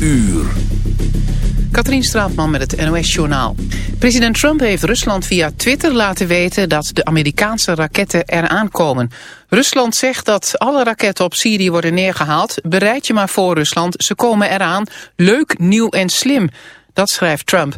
uur. Katrien Straatman met het NOS-journaal. President Trump heeft Rusland via Twitter laten weten dat de Amerikaanse raketten eraan komen. Rusland zegt dat alle raketten op Syrië worden neergehaald. Bereid je maar voor Rusland, ze komen eraan. Leuk, nieuw en slim. Dat schrijft Trump.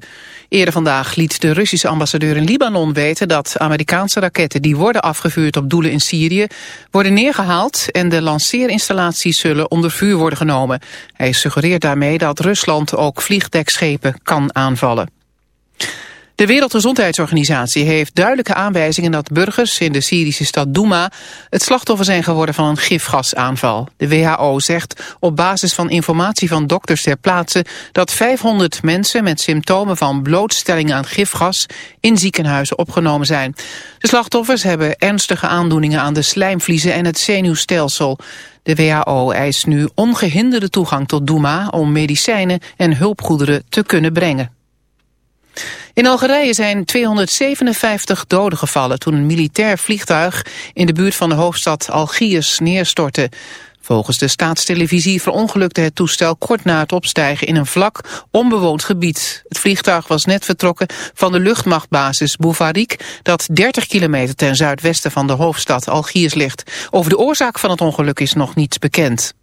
Eerder vandaag liet de Russische ambassadeur in Libanon weten dat Amerikaanse raketten die worden afgevuurd op doelen in Syrië worden neergehaald en de lanceerinstallaties zullen onder vuur worden genomen. Hij suggereert daarmee dat Rusland ook vliegdekschepen kan aanvallen. De Wereldgezondheidsorganisatie heeft duidelijke aanwijzingen dat burgers in de Syrische stad Douma het slachtoffer zijn geworden van een gifgasaanval. De WHO zegt op basis van informatie van dokters ter plaatse dat 500 mensen met symptomen van blootstelling aan gifgas in ziekenhuizen opgenomen zijn. De slachtoffers hebben ernstige aandoeningen aan de slijmvliezen en het zenuwstelsel. De WHO eist nu ongehinderde toegang tot Douma om medicijnen en hulpgoederen te kunnen brengen. In Algerije zijn 257 doden gevallen toen een militair vliegtuig in de buurt van de hoofdstad Algiers neerstortte. Volgens de staatstelevisie verongelukte het toestel kort na het opstijgen in een vlak, onbewoond gebied. Het vliegtuig was net vertrokken van de luchtmachtbasis Boufarik, dat 30 kilometer ten zuidwesten van de hoofdstad Algiers ligt. Over de oorzaak van het ongeluk is nog niets bekend.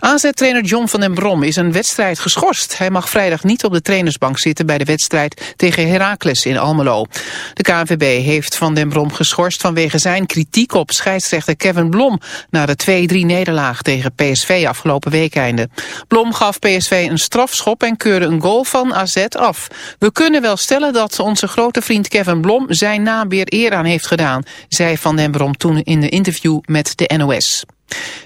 AZ-trainer John van den Brom is een wedstrijd geschorst. Hij mag vrijdag niet op de trainersbank zitten bij de wedstrijd tegen Heracles in Almelo. De KNVB heeft van den Brom geschorst vanwege zijn kritiek op scheidsrechter Kevin Blom na de 2-3 nederlaag tegen PSV afgelopen weekeinde. Blom gaf PSV een strafschop en keurde een goal van AZ af. We kunnen wel stellen dat onze grote vriend Kevin Blom zijn naam weer eer aan heeft gedaan, zei van den Brom toen in een interview met de NOS.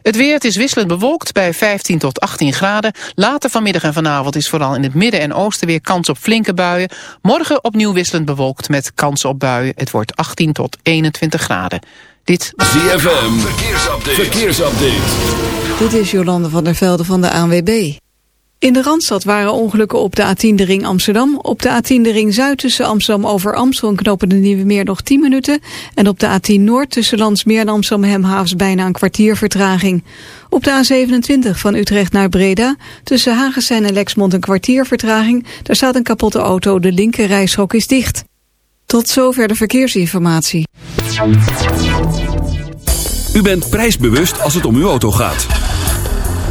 Het weer, het is wisselend bewolkt bij 15 tot 18 graden. Later vanmiddag en vanavond is vooral in het midden en oosten weer kans op flinke buien. Morgen opnieuw wisselend bewolkt met kans op buien. Het wordt 18 tot 21 graden. Dit ZFM, verkeersupdate. verkeersupdate. Dit is Jolande van der Velde van de ANWB. In de Randstad waren ongelukken op de A10 de ring Amsterdam. Op de A10 de ring Zuid tussen Amsterdam over Amstel en knopen de Nieuwe Meer nog 10 minuten. En op de A10 Noord tussen Landsmeer en Amsterdam Hemhavens bijna een kwartier vertraging. Op de A27 van Utrecht naar Breda tussen Hagestein en Lexmond een kwartier vertraging. Daar staat een kapotte auto, de linker rijstrook is dicht. Tot zover de verkeersinformatie. U bent prijsbewust als het om uw auto gaat.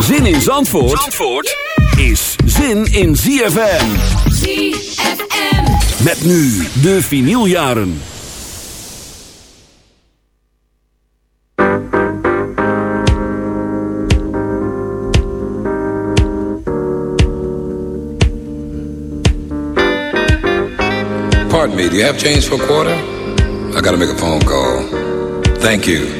Zin in Zandvoort, Zandvoort is zin in ZFM. ZFM. Met nu de vinyljaren. Pardon me, do you have change for a quarter? I gotta make a phone call. Thank you.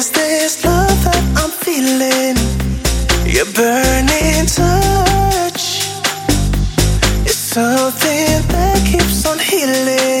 feeling, your burning touch It's something that keeps on healing.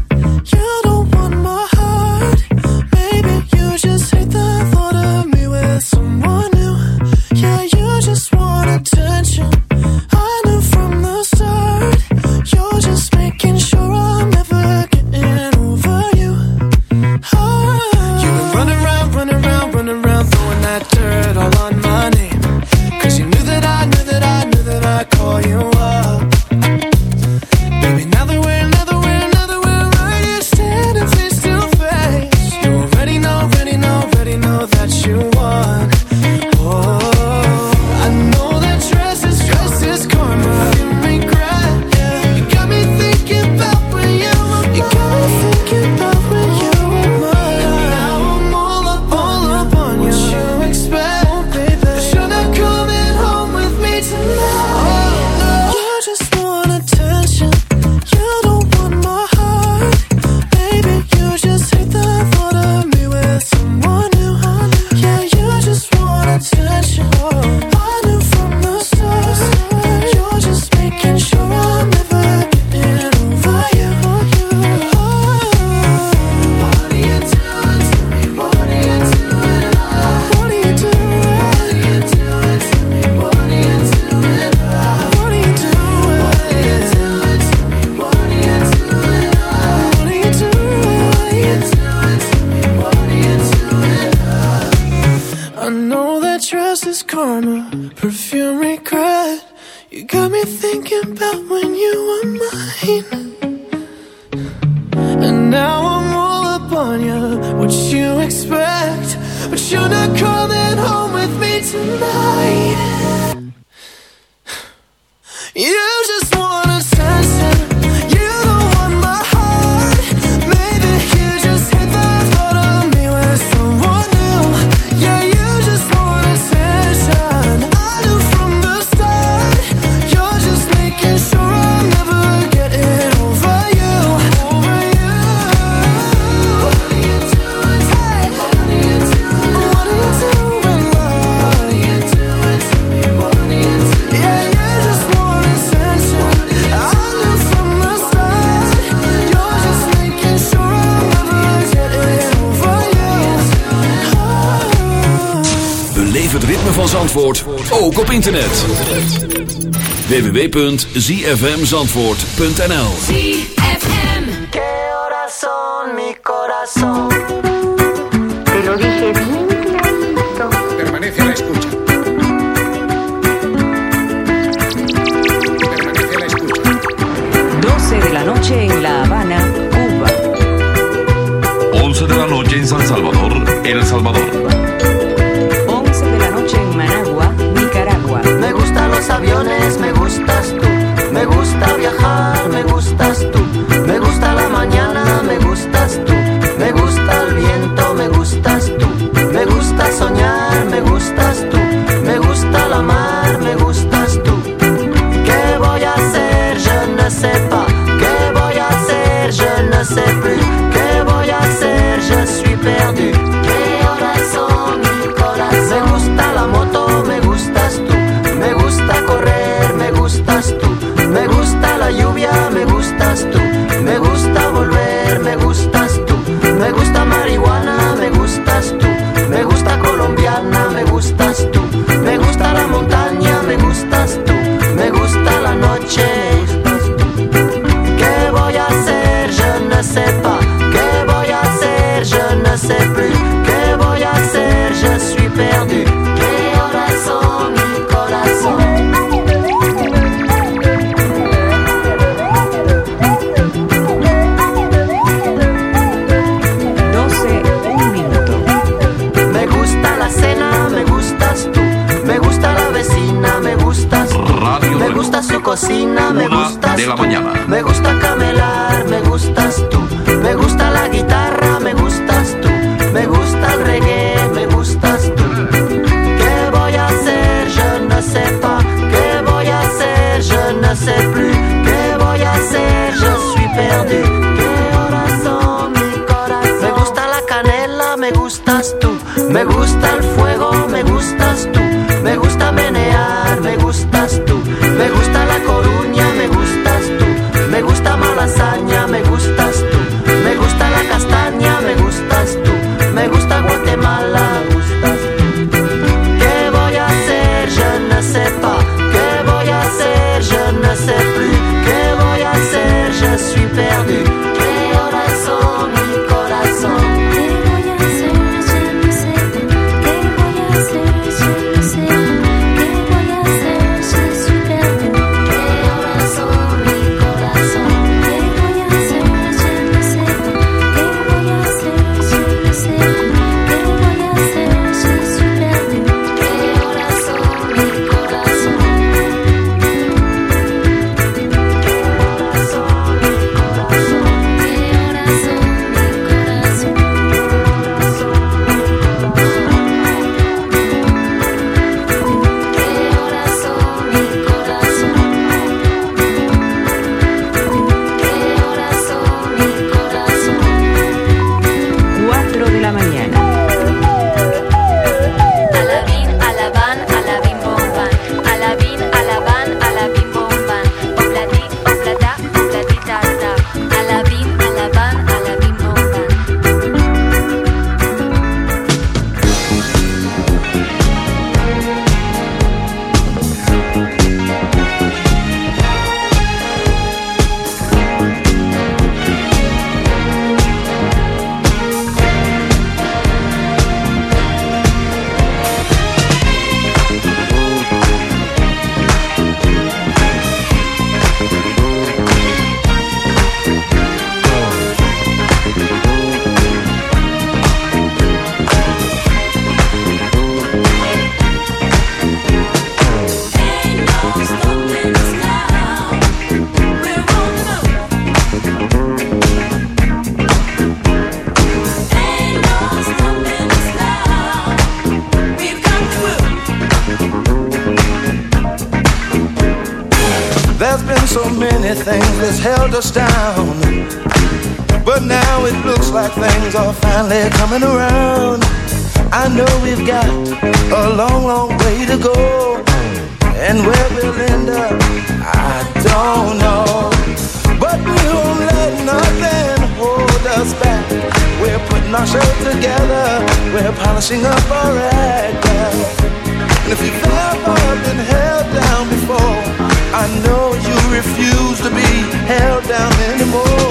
ook op internet. www.zfmzandvoort.nl ZFM. Que corazón, mi corazón. Te lo dije bien Permanece a la escucha. Permanece a la escucha. 12 de la noche en La Habana, Cuba. 11 de la noche en San Salvador, El Salvador. me gusta we're polishing up our act And if you've ever been held down before I know you refuse to be held down anymore.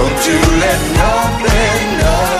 don't you let nothing, nothing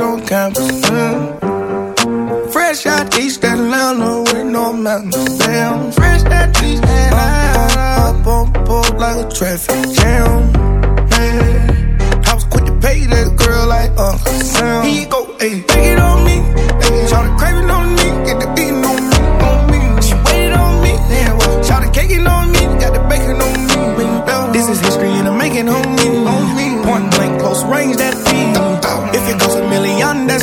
on campus. Mm. Fresh out East Atlanta with no mountains. Damn, fresh out East Atlanta. Up on board like a traffic jam. Man, I was quick to pay that girl like Uncle Sam. You go, ayy, take it on me. Ayy, try crave on me, get the beating on me, on me. She waited on me, yeah, well, try cake it on me, got the bacon on me. This is history and I'm making me. Point blank, close range, that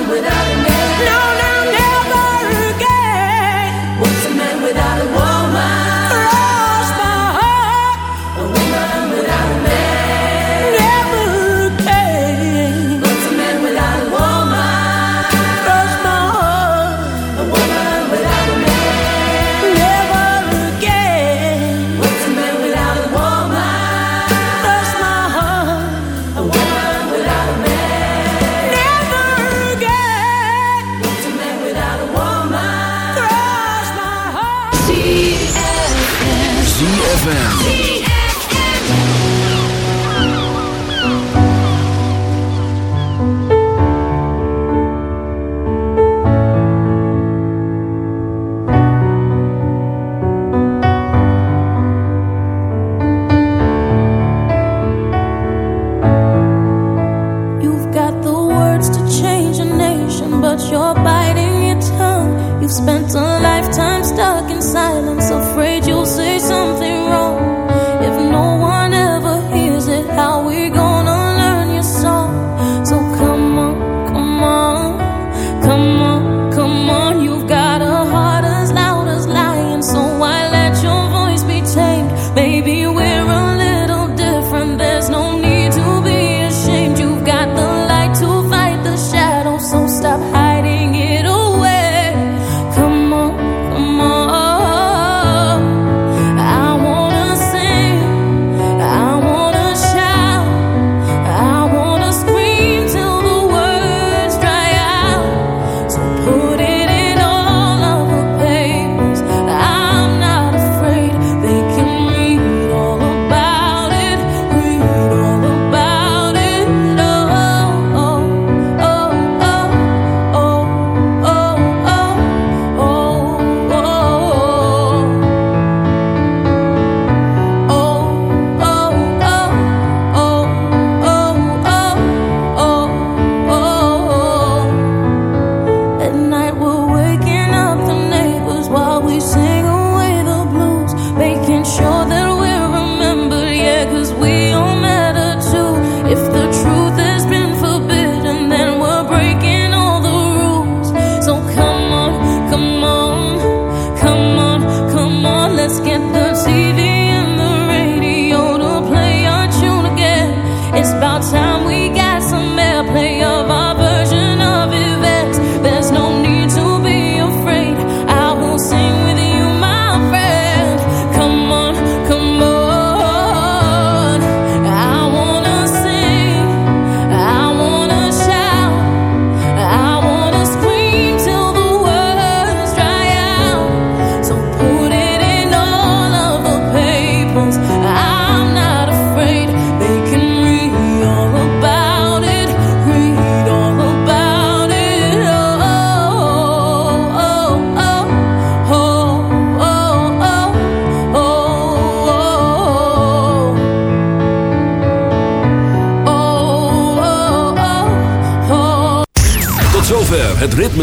without a name.